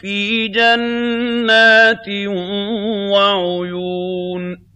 فِي جَنَّاتٍ وَعُيُونٍ